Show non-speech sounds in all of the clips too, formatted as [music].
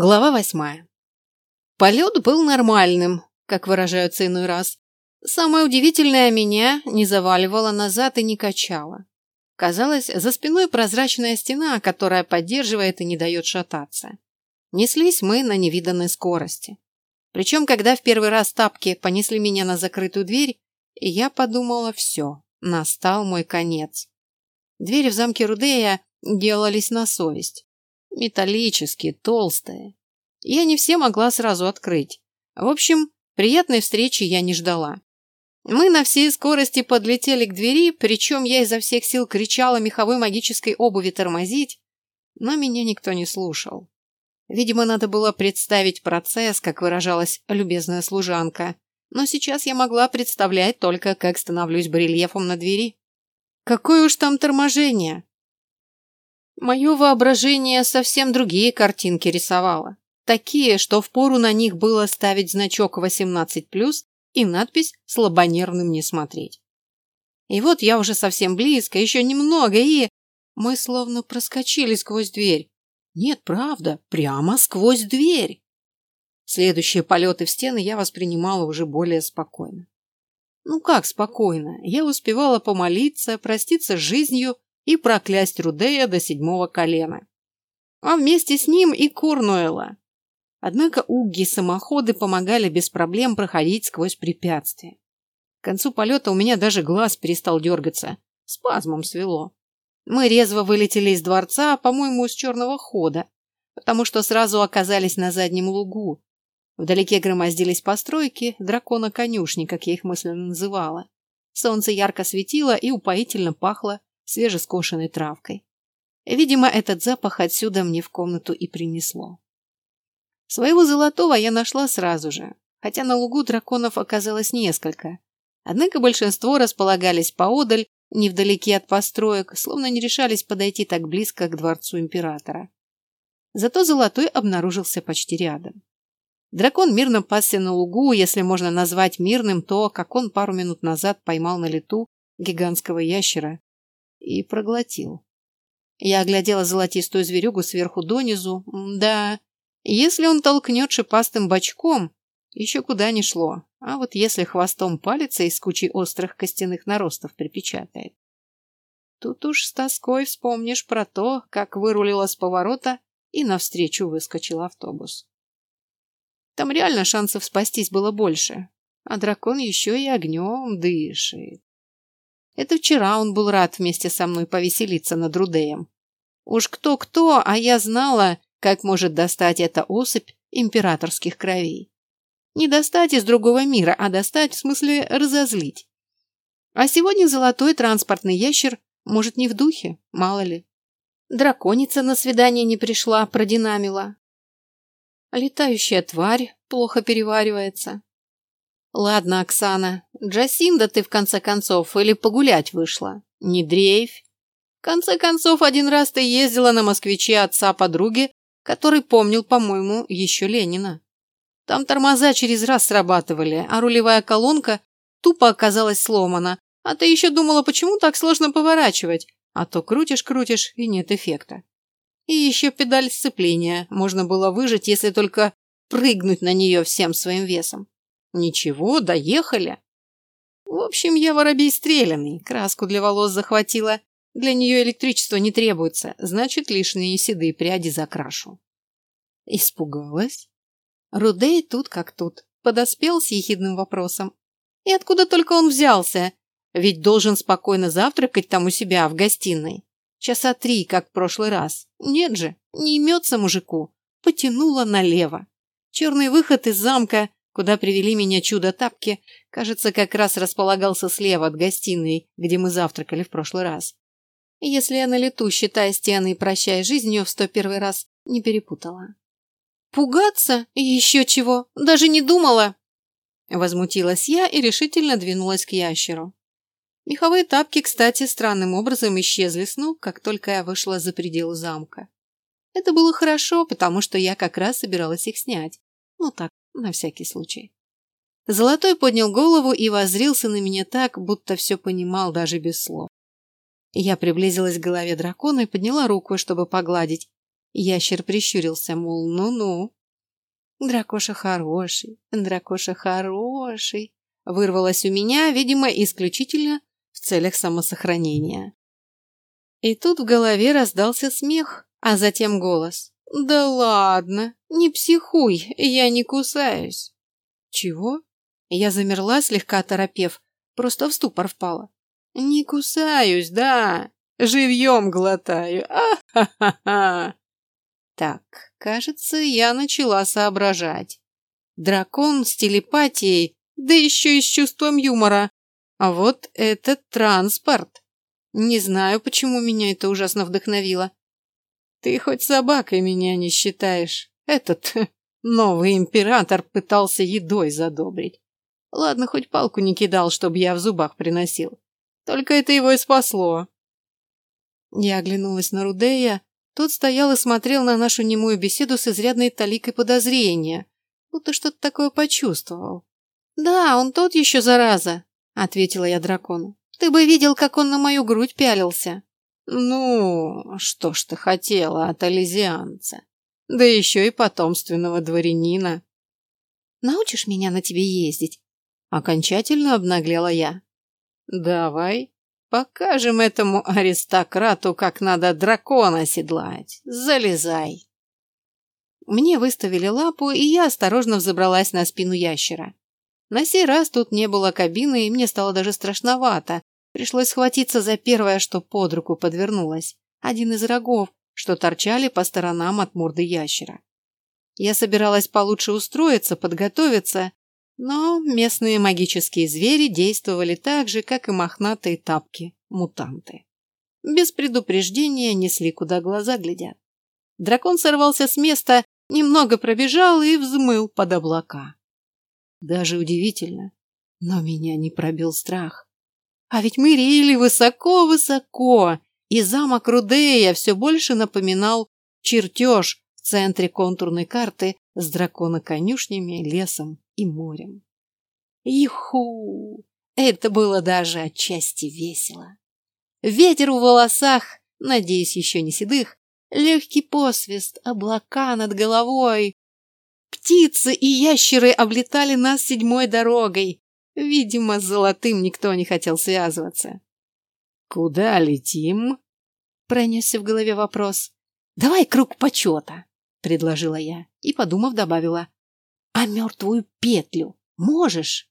Глава восьмая. Полет был нормальным, как выражаются иной раз. Самое удивительное меня не заваливало назад и не качало. Казалось, за спиной прозрачная стена, которая поддерживает и не дает шататься. Неслись мы на невиданной скорости. Причем, когда в первый раз тапки понесли меня на закрытую дверь, я подумала, все, настал мой конец. Двери в замке Рудея делались на совесть. Металлические, толстые. Я не все могла сразу открыть. В общем, приятной встречи я не ждала. Мы на всей скорости подлетели к двери, причем я изо всех сил кричала меховой магической обуви тормозить, но меня никто не слушал. Видимо, надо было представить процесс, как выражалась любезная служанка, но сейчас я могла представлять только, как становлюсь барельефом на двери. Какое уж там торможение! Мое воображение совсем другие картинки рисовало. Такие, что впору на них было ставить значок 18+, и надпись «Слабонервным не смотреть». И вот я уже совсем близко, еще немного, и... Мы словно проскочили сквозь дверь. Нет, правда, прямо сквозь дверь. Следующие полеты в стены я воспринимала уже более спокойно. Ну как спокойно? Я успевала помолиться, проститься с жизнью и проклясть Рудея до седьмого колена. А вместе с ним и Корнуэла. Однако угги-самоходы помогали без проблем проходить сквозь препятствия. К концу полета у меня даже глаз перестал дергаться. Спазмом свело. Мы резво вылетели из дворца, по-моему, с черного хода, потому что сразу оказались на заднем лугу. Вдалеке громоздились постройки, дракона-конюшни, как я их мысленно называла. Солнце ярко светило и упоительно пахло свежескошенной травкой. Видимо, этот запах отсюда мне в комнату и принесло. Своего золотого я нашла сразу же, хотя на лугу драконов оказалось несколько. Однако большинство располагались поодаль, невдалеке от построек, словно не решались подойти так близко к дворцу императора. Зато золотой обнаружился почти рядом. Дракон мирно пасся на лугу, если можно назвать мирным то, как он пару минут назад поймал на лету гигантского ящера и проглотил. Я оглядела золотистую зверюгу сверху донизу. Да, если он толкнет шипастым бочком, еще куда ни шло. А вот если хвостом палится из кучи острых костяных наростов припечатает. Тут уж с тоской вспомнишь про то, как вырулила с поворота и навстречу выскочил автобус. Там реально шансов спастись было больше, а дракон еще и огнем дышит. Это вчера он был рад вместе со мной повеселиться над Рудеем. Уж кто-кто, а я знала, как может достать эта особь императорских кровей. Не достать из другого мира, а достать в смысле разозлить. А сегодня золотой транспортный ящер, может, не в духе, мало ли. Драконица на свидание не пришла, продинамила. Летающая тварь плохо переваривается. Ладно, Оксана, Джасинда ты в конце концов или погулять вышла? Не дрейфь. В конце концов, один раз ты ездила на москвиче отца подруги, который помнил, по-моему, еще Ленина. Там тормоза через раз срабатывали, а рулевая колонка тупо оказалась сломана. А ты еще думала, почему так сложно поворачивать? А то крутишь-крутишь, и нет эффекта. И еще педаль сцепления можно было выжать, если только прыгнуть на нее всем своим весом. Ничего, доехали. В общем, я воробей стрелянный, краску для волос захватила. Для нее электричество не требуется, значит, лишние седые пряди закрашу. Испугалась? Рудей тут как тут, подоспел с ехидным вопросом. И откуда только он взялся? Ведь должен спокойно завтракать там у себя, в гостиной. Часа три, как в прошлый раз. Нет же, не имется мужику. Потянула налево. Черный выход из замка куда привели меня чудо-тапки, кажется, как раз располагался слева от гостиной, где мы завтракали в прошлый раз. Если я на лету, считая стены и прощая жизнью в сто первый раз, не перепутала. «Пугаться? Еще чего? Даже не думала!» Возмутилась я и решительно двинулась к ящеру. Меховые тапки, кстати, странным образом исчезли с ног, как только я вышла за пределы замка. Это было хорошо, потому что я как раз собиралась их снять. Ну так, на всякий случай. Золотой поднял голову и воззрился на меня так, будто все понимал даже без слов. Я приблизилась к голове дракона и подняла руку, чтобы погладить. Ящер прищурился, мол, ну-ну. Дракоша хороший, дракоша хороший. Вырвалось у меня, видимо, исключительно в целях самосохранения. И тут в голове раздался смех, а затем голос. «Да ладно, не психуй, я не кусаюсь». «Чего?» Я замерла, слегка торопев, просто в ступор впала. «Не кусаюсь, да, живьем глотаю, а-ха-ха-ха!» Так, кажется, я начала соображать. Дракон с телепатией, да еще и с чувством юмора. А вот этот транспорт. Не знаю, почему меня это ужасно вдохновило. Ты хоть собакой меня не считаешь. Этот [laughs] новый император пытался едой задобрить. Ладно, хоть палку не кидал, чтобы я в зубах приносил. Только это его и спасло. Я оглянулась на Рудея, тот стоял и смотрел на нашу немую беседу с изрядной таликой подозрения, будто что-то такое почувствовал. «Да, он тот еще зараза», — ответила я дракону. «Ты бы видел, как он на мою грудь пялился». «Ну, что ж ты хотела от ализианца? Да еще и потомственного дворянина». «Научишь меня на тебе ездить?» Окончательно обнаглела я. «Давай», Покажем этому аристократу, как надо дракона седлать. Залезай. Мне выставили лапу, и я осторожно взобралась на спину ящера. На сей раз тут не было кабины, и мне стало даже страшновато. Пришлось схватиться за первое, что под руку подвернулось. Один из рогов, что торчали по сторонам от морды ящера. Я собиралась получше устроиться, подготовиться, но местные магические звери действовали так же, как и мохнатые тапки, мутанты. Без предупреждения несли, куда глаза глядят. Дракон сорвался с места, немного пробежал и взмыл под облака. Даже удивительно, но меня не пробил страх. А ведь мы реяли высоко-высоко, и замок Рудея все больше напоминал чертеж в центре контурной карты с драконоконюшнями, лесом и морем. Иху! Это было даже отчасти весело. Ветер в волосах, надеюсь, еще не седых, легкий посвист, облака над головой. Птицы и ящеры облетали нас седьмой дорогой. Видимо, с золотым никто не хотел связываться. «Куда летим?» — пронесся в голове вопрос. «Давай круг почета», — предложила я и, подумав, добавила. «А мертвую петлю можешь?»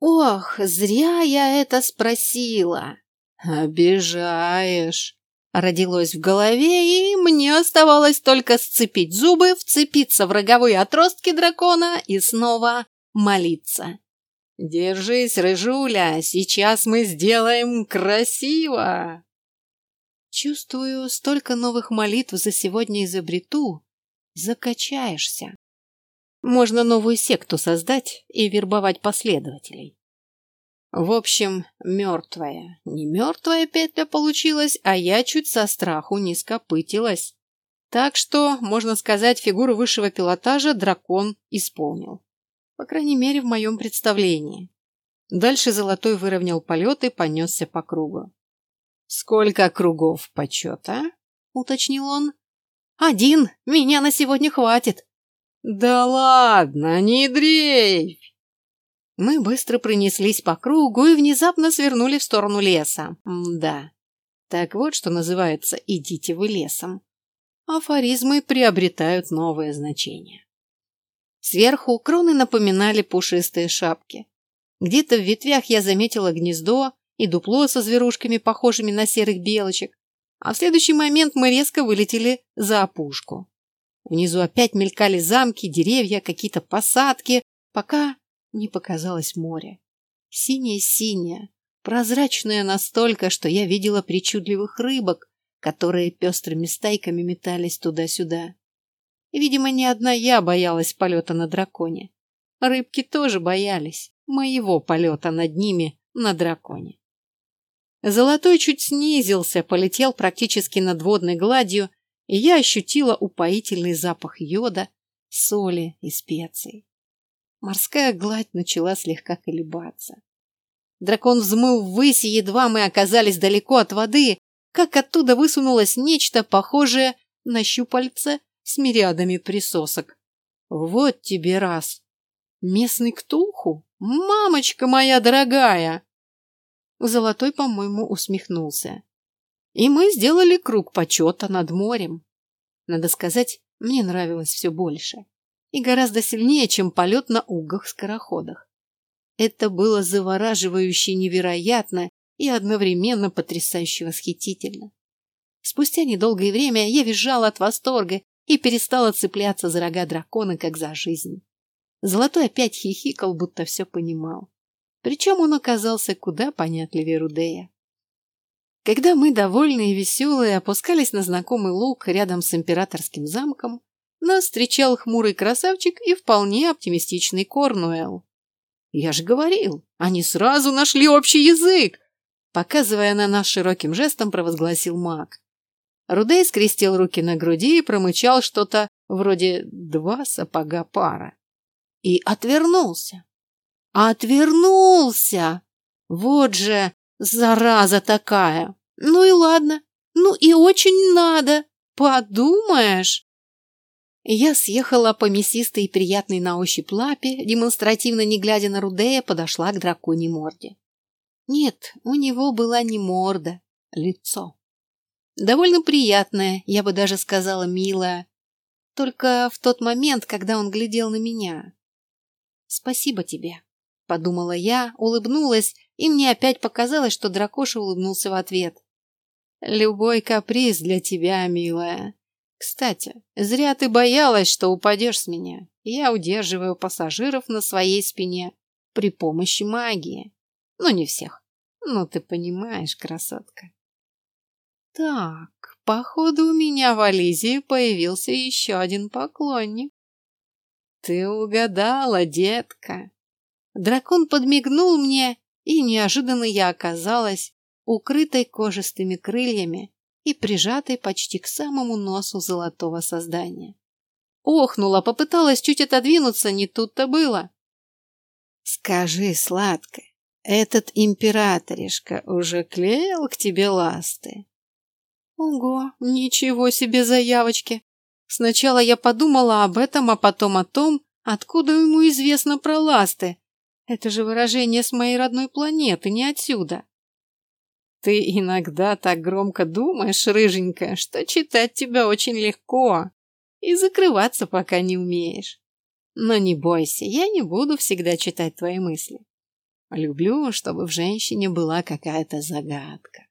«Ох, зря я это спросила!» «Обижаешь!» Родилось в голове, и мне оставалось только сцепить зубы, вцепиться в роговые отростки дракона и снова молиться. «Держись, рыжуля, сейчас мы сделаем красиво!» Чувствую, столько новых молитв за сегодня изобрету, закачаешься. Можно новую секту создать и вербовать последователей. В общем, мертвая, не мертвая петля получилась, а я чуть со страху не скопытилась. Так что, можно сказать, фигуру высшего пилотажа дракон исполнил. По крайней мере, в моем представлении. Дальше Золотой выровнял полет и понесся по кругу. «Сколько кругов почета?» — уточнил он. «Один. Меня на сегодня хватит». «Да ладно, не дрейфь!» Мы быстро пронеслись по кругу и внезапно свернули в сторону леса. М да. Так вот, что называется «идите вы лесом». Афоризмы приобретают новое значение. Сверху кроны напоминали пушистые шапки. Где-то в ветвях я заметила гнездо и дупло со зверушками, похожими на серых белочек, а в следующий момент мы резко вылетели за опушку. Внизу опять мелькали замки, деревья, какие-то посадки, пока не показалось море. Синее-синее, прозрачное настолько, что я видела причудливых рыбок, которые пестрыми стайками метались туда-сюда. Видимо, не одна я боялась полета на драконе. Рыбки тоже боялись моего полета над ними на драконе. Золотой чуть снизился, полетел практически над водной гладью, и я ощутила упоительный запах йода, соли и специй. Морская гладь начала слегка колебаться. Дракон взмыл ввысь, и едва мы оказались далеко от воды, как оттуда высунулось нечто похожее на щупальце с мириадами присосок. Вот тебе раз. Местный ктулху? Мамочка моя дорогая! Золотой, по-моему, усмехнулся. И мы сделали круг почета над морем. Надо сказать, мне нравилось все больше. И гораздо сильнее, чем полет на угах-скороходах. Это было завораживающе невероятно и одновременно потрясающе восхитительно. Спустя недолгое время я визжала от восторга и перестала цепляться за рога дракона, как за жизнь. Золотой опять хихикал, будто все понимал. Причем он оказался куда понятливее Рудея. Когда мы, довольные и веселые, опускались на знакомый луг рядом с императорским замком, нас встречал хмурый красавчик и вполне оптимистичный Корнуэлл. «Я же говорил, они сразу нашли общий язык!» Показывая на нас широким жестом, провозгласил маг. Рудей скрестил руки на груди и промычал что-то вроде «два сапога пара». И отвернулся. Отвернулся! Вот же зараза такая! Ну и ладно, ну и очень надо, подумаешь. Я съехала по мясистой и приятной на ощупь лапе, демонстративно не глядя на Рудея, подошла к драконьей морде. Нет, у него была не морда, лицо. Довольно приятное, я бы даже сказала милое. Только в тот момент, когда он глядел на меня. Спасибо тебе подумала я, улыбнулась, и мне опять показалось, что дракоша улыбнулся в ответ. Любой каприз для тебя, милая. Кстати, зря ты боялась, что упадешь с меня. Я удерживаю пассажиров на своей спине при помощи магии. Ну, не всех. Ну, ты понимаешь, красотка. Так, походу, у меня в Ализии появился еще один поклонник. Ты угадала, детка. Дракон подмигнул мне, и неожиданно я оказалась укрытой кожистыми крыльями и прижатой почти к самому носу золотого создания. Охнула, попыталась чуть отодвинуться, не тут-то было. «Скажи, сладкая, этот императоришка уже клеил к тебе ласты?» «Ого, ничего себе заявочки!» Сначала я подумала об этом, а потом о том, откуда ему известно про ласты, это же выражение с моей родной планеты, не отсюда. Ты иногда так громко думаешь, рыженькая, что читать тебя очень легко. И закрываться пока не умеешь. Но не бойся, я не буду всегда читать твои мысли. Люблю, чтобы в женщине была какая-то загадка.